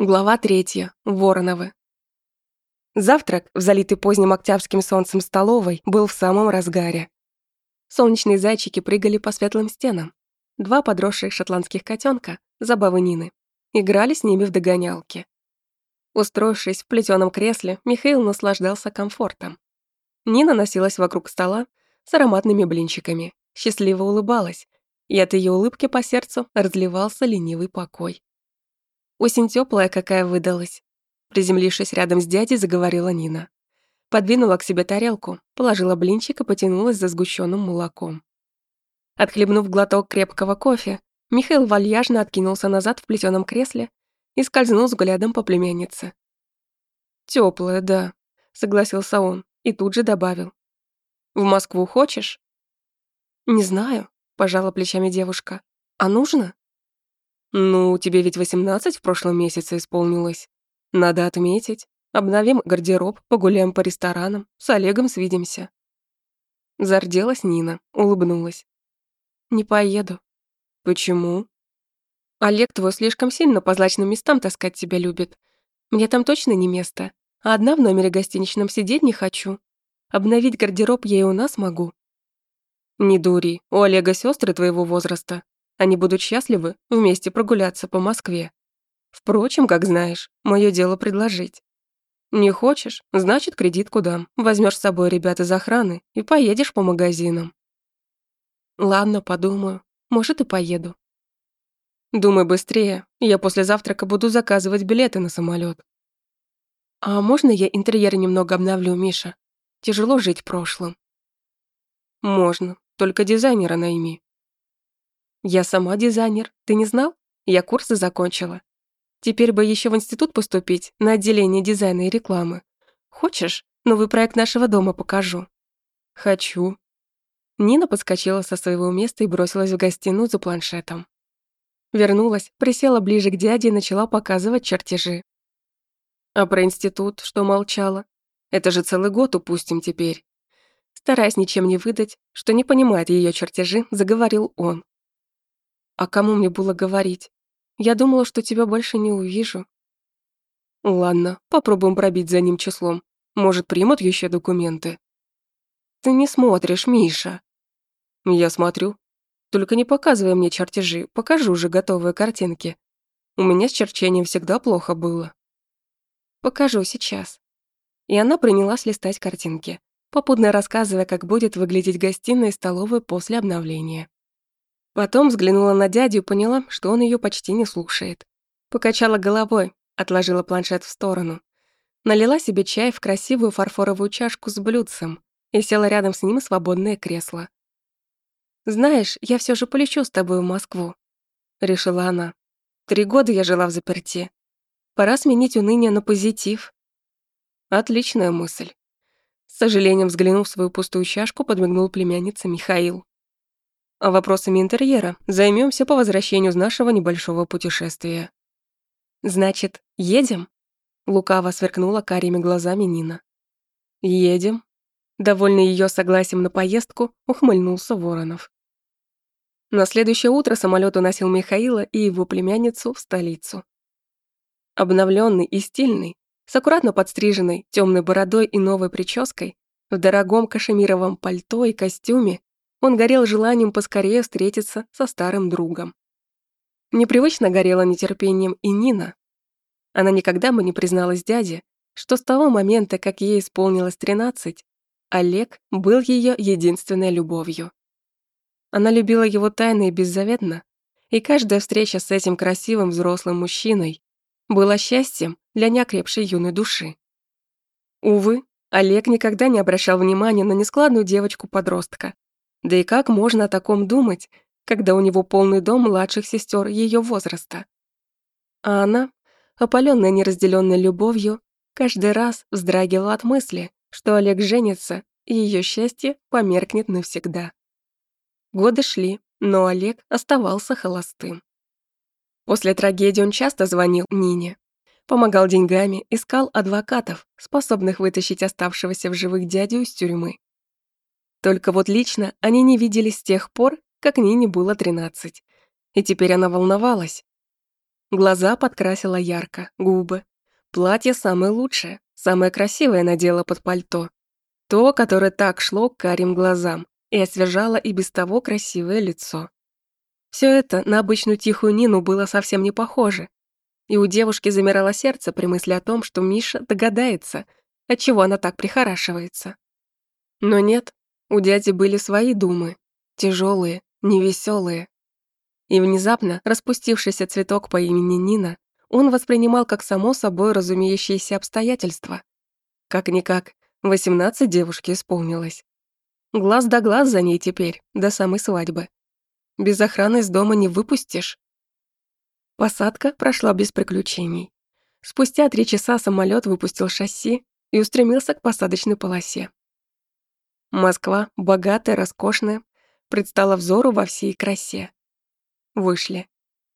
Глава третья. Вороновы. Завтрак в залитой поздним октябрьским солнцем столовой был в самом разгаре. Солнечные зайчики прыгали по светлым стенам. Два подросших шотландских котенка, забавы Нины, играли с ними в догонялки. Устроившись в плетеном кресле, Михаил наслаждался комфортом. Нина носилась вокруг стола с ароматными блинчиками, счастливо улыбалась, и от ее улыбки по сердцу разливался ленивый покой. Осень теплая какая выдалась. Приземлившись рядом с дядей, заговорила Нина. Подвинула к себе тарелку, положила блинчик и потянулась за сгущенным молоком. Отхлебнув глоток крепкого кофе, Михаил вальяжно откинулся назад в плетеном кресле и скользнул взглядом по племяннице. Теплая, да», — согласился он и тут же добавил. «В Москву хочешь?» «Не знаю», — пожала плечами девушка. «А нужно?» «Ну, тебе ведь восемнадцать в прошлом месяце исполнилось. Надо отметить. Обновим гардероб, погуляем по ресторанам, с Олегом свидимся». Зарделась Нина, улыбнулась. «Не поеду». «Почему?» «Олег твой слишком сильно по злачным местам таскать тебя любит. Мне там точно не место, а одна в номере гостиничном сидеть не хочу. Обновить гардероб я и у нас могу». «Не дури, у Олега сестры твоего возраста, они будут счастливы вместе прогуляться по Москве. Впрочем, как знаешь, мое дело предложить. Не хочешь, значит, кредитку дам. Возьмешь с собой ребят из охраны и поедешь по магазинам. Ладно, подумаю. Может, и поеду. Думай быстрее. Я после завтрака буду заказывать билеты на самолет. А можно я интерьер немного обновлю, Миша? Тяжело жить в прошлом. Можно, только дизайнера найми. Я сама дизайнер, ты не знал? Я курсы закончила. Теперь бы еще в институт поступить на отделение дизайна и рекламы. Хочешь, новый проект нашего дома покажу? Хочу. Нина подскочила со своего места и бросилась в гостиную за планшетом. Вернулась, присела ближе к дяде и начала показывать чертежи. А про институт что молчала? Это же целый год упустим теперь. Стараясь ничем не выдать, что не понимает ее чертежи, заговорил он. А кому мне было говорить? Я думала, что тебя больше не увижу. Ладно, попробуем пробить за ним числом. Может, примут еще документы. Ты не смотришь, Миша. Я смотрю. Только не показывай мне чертежи, покажу уже готовые картинки. У меня с черчением всегда плохо было. Покажу сейчас. И она принялась листать картинки, попутно рассказывая, как будет выглядеть гостиная и столовая после обновления. Потом взглянула на дядю и поняла, что он ее почти не слушает. Покачала головой, отложила планшет в сторону. Налила себе чай в красивую фарфоровую чашку с блюдцем и села рядом с ним свободное кресло. «Знаешь, я все же полечу с тобой в Москву», — решила она. «Три года я жила в заперти. Пора сменить уныние на позитив». Отличная мысль. С сожалением взглянув в свою пустую чашку, подмигнул племянница Михаил. А вопросами интерьера займемся по возвращению с нашего небольшого путешествия. Значит, едем? Лукаво сверкнула карими глазами Нина. Едем. Довольный ее согласием на поездку, ухмыльнулся Воронов. На следующее утро самолет уносил Михаила и его племянницу в столицу. Обновленный и стильный, с аккуратно подстриженной темной бородой и новой прической, в дорогом кашемировом пальто и костюме, он горел желанием поскорее встретиться со старым другом. Непривычно горела нетерпением и Нина. Она никогда бы не призналась дяде, что с того момента, как ей исполнилось 13, Олег был ее единственной любовью. Она любила его тайно и беззаветно, и каждая встреча с этим красивым взрослым мужчиной была счастьем для неокрепшей юной души. Увы, Олег никогда не обращал внимания на нескладную девочку-подростка, да и как можно о таком думать, когда у него полный дом младших сестер ее возраста? А она, опаленная неразделенной любовью, каждый раз вздрагивала от мысли, что Олег женится, и ее счастье померкнет навсегда. Годы шли, но Олег оставался холостым. После трагедии он часто звонил Нине, помогал деньгами, искал адвокатов, способных вытащить оставшегося в живых дядю из тюрьмы. Только вот лично они не виделись с тех пор, как Нине было 13. И теперь она волновалась. Глаза подкрасила ярко, губы. Платье самое лучшее, самое красивое надела под пальто. То, которое так шло к карим глазам и освежало и без того красивое лицо. Все это на обычную тихую Нину было совсем не похоже. И у девушки замирало сердце при мысли о том, что Миша догадается, отчего она так прихорашивается. Но нет, у дяди были свои думы, тяжелые, невеселые. И внезапно распустившийся цветок по имени Нина он воспринимал как само собой разумеющееся обстоятельство. Как-никак, 18 девушке исполнилось. Глаз да глаз за ней теперь, до самой свадьбы. Без охраны из дома не выпустишь. Посадка прошла без приключений. Спустя три часа самолет выпустил шасси и устремился к посадочной полосе. Москва, богатая, роскошная, предстала взору во всей красе. Вышли.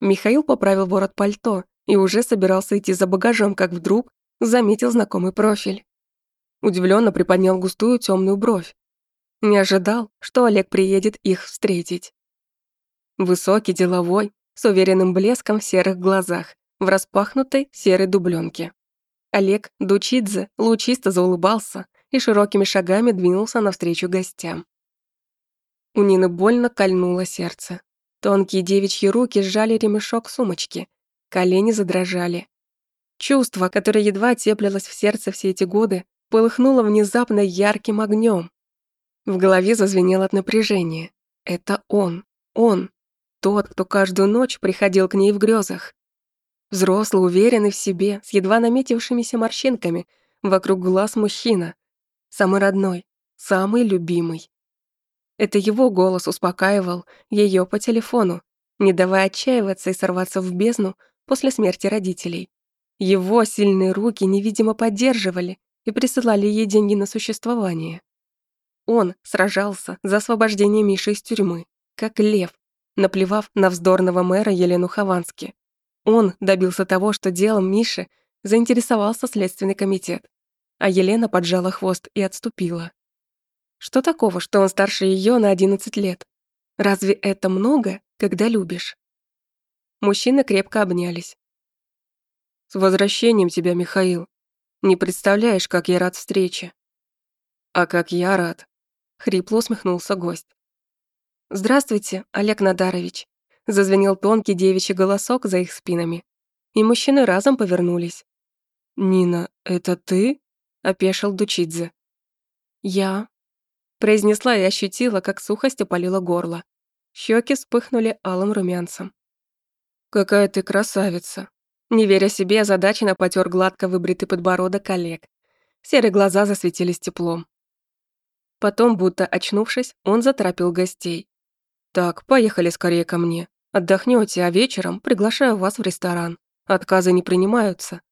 Михаил поправил ворот пальто и уже собирался идти за багажом, как вдруг заметил знакомый профиль. Удивленно приподнял густую темную бровь. Не ожидал, что Олег приедет их встретить. Высокий, деловой, с уверенным блеском в серых глазах, в распахнутой серой дубленке. Олег Дучидзе лучисто заулыбался и широкими шагами двинулся навстречу гостям. У Нины больно кольнуло сердце. Тонкие девичьи руки сжали ремешок сумочки, колени задрожали. Чувство, которое едва теплилось в сердце все эти годы, полыхнуло внезапно ярким огнем. В голове зазвенело от напряжения. Это он, он, тот, кто каждую ночь приходил к ней в грезах. Взрослый, уверенный в себе, с едва наметившимися морщинками, вокруг глаз мужчина. Самый родной, самый любимый. Это его голос успокаивал ее по телефону, не давая отчаиваться и сорваться в бездну после смерти родителей. Его сильные руки невидимо поддерживали и присылали ей деньги на существование. Он сражался за освобождение Миши из тюрьмы, как лев, наплевав на вздорного мэра Елену Ховански. Он добился того, что делом Миши заинтересовался Следственный комитет, а Елена поджала хвост и отступила. Что такого, что он старше ее на 11 лет? Разве это много, когда любишь? Мужчины крепко обнялись. «С возвращением тебя, Михаил. Не представляешь, как я рад встрече». «А как я рад», — хрипло усмехнулся гость. «Здравствуйте, Олег Надарович», Зазвенел тонкий девичий голосок за их спинами. И мужчины разом повернулись. «Нина, это ты?» — опешил Дучидзе. «Я», — произнесла и ощутила, как сухость опалила горло. Щеки вспыхнули алым румянцем. «Какая ты красавица!» Не веря себе, озадаченно потер гладко выбритый подбородок коллег. Серые глаза засветились теплом. Потом, будто очнувшись, он заторопил гостей. «Так, поехали скорее ко мне. Отдохнёте, а вечером приглашаю вас в ресторан. Отказы не принимаются.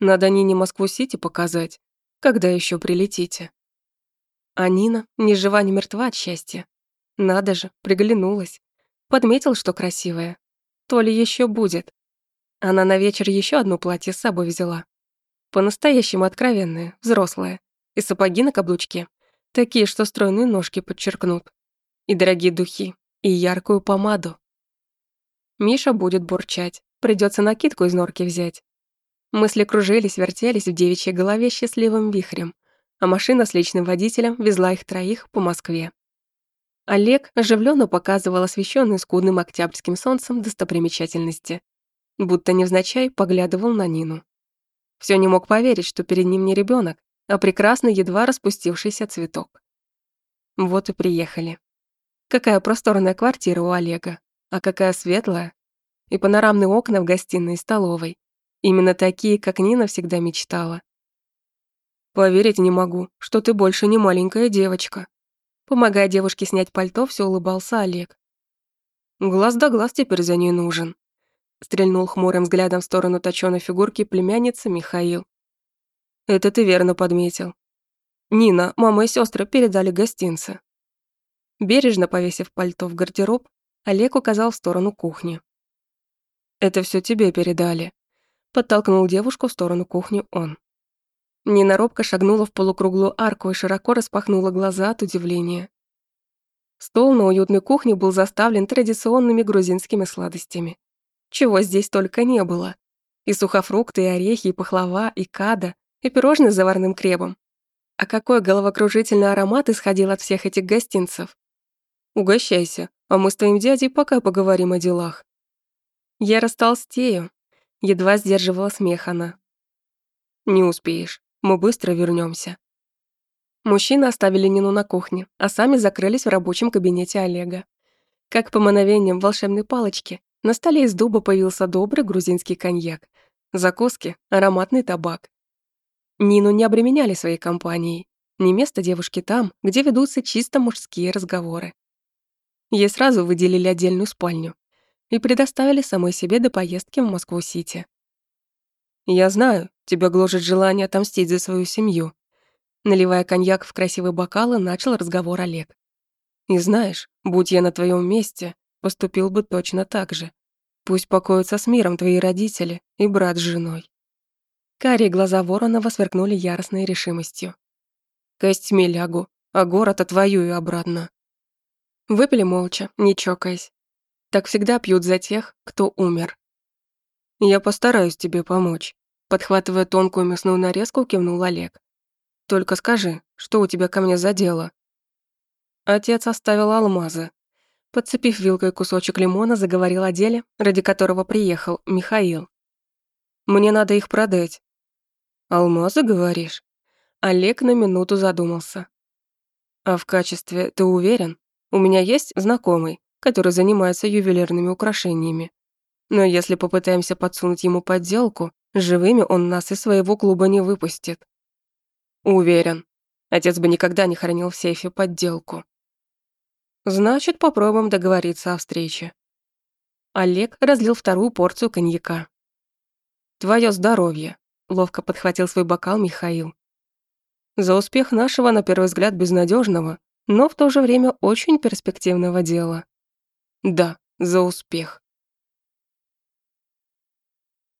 Надо Нине Москву-Сити показать. Когда ещё прилетите?» А Нина ни жива, ни мертва от счастья. Надо же, приглянулась. Подметил, что красивая. То ли ещё будет. Она на вечер ещё одно платье с собой взяла. По-настоящему откровенное, взрослое. И сапоги на каблучке. Такие, что стройные ножки подчеркнут. И дорогие духи, и яркую помаду. Миша будет бурчать. Придется накидку из норки взять. Мысли кружились, вертелись в девичьей голове счастливым вихрем, а машина с личным водителем везла их троих по Москве. Олег оживленно показывал освещенные скудным октябрьским солнцем достопримечательности. Будто невзначай поглядывал на Нину. Все не мог поверить, что перед ним не ребенок, а прекрасный едва распустившийся цветок. Вот и приехали. Какая просторная квартира у Олега а какая светлая. И панорамные окна в гостиной и столовой. Именно такие, как Нина всегда мечтала. «Поверить не могу, что ты больше не маленькая девочка». Помогая девушке снять пальто, все улыбался Олег. «Глаз да глаз теперь за ней нужен», стрельнул хмурым взглядом в сторону точёной фигурки племянницы Михаил. «Это ты верно подметил. Нина, мама и сестры передали гостинцы». Бережно повесив пальто в гардероб, Олег указал в сторону кухни. «Это все тебе передали», — подтолкнул девушку в сторону кухни он. Нина робко шагнула в полукруглую арку и широко распахнула глаза от удивления. Стол на уютной кухне был заставлен традиционными грузинскими сладостями. Чего здесь только не было. И сухофрукты, и орехи, и пахлава, и када, и пирожные с заварным кребом. А какой головокружительный аромат исходил от всех этих гостинцев. Угощайся, а мы с твоим дядей пока поговорим о делах. Я растолстею. Едва сдерживала смех она. Не успеешь, мы быстро вернемся. Мужчины оставили Нину на кухне, а сами закрылись в рабочем кабинете Олега. Как по мановениям волшебной палочки, на столе из дуба появился добрый грузинский коньяк, закуски, ароматный табак. Нину не обременяли своей компанией. Не место девушки там, где ведутся чисто мужские разговоры. Ей сразу выделили отдельную спальню и предоставили самой себе до поездки в Москву-Сити. «Я знаю, тебя гложет желание отомстить за свою семью», Наливая коньяк в красивый бокал, и начал разговор Олег. «И знаешь, будь я на твоем месте, поступил бы точно так же. Пусть покоятся с миром твои родители и брат с женой». Карие глаза Воронова сверкнули яростной решимостью. «Костьми лягу, а город отвоюю обратно». Выпили молча, не чокаясь. Так всегда пьют за тех, кто умер. «Я постараюсь тебе помочь», подхватывая тонкую мясную нарезку, кивнул Олег. Только скажи, что у тебя ко мне за дело?» Отец оставил алмазы. Подцепив вилкой кусочек лимона, заговорил о деле, ради которого приехал Михаил. «Мне надо их продать». «Алмазы, говоришь?» Олег на минуту задумался. «А в качестве ты уверен? У меня есть знакомый, который занимается ювелирными украшениями. Но если попытаемся подсунуть ему подделку, живыми он нас из своего клуба не выпустит. Уверен. Отец бы никогда не хранил в сейфе подделку. Значит, попробуем договориться о встрече. Олег разлил вторую порцию коньяка. Твое здоровье, ловко подхватил свой бокал Михаил. За успех нашего, на первый взгляд, безнадежного, но в то же время очень перспективного дела. Да, за успех.